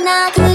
なく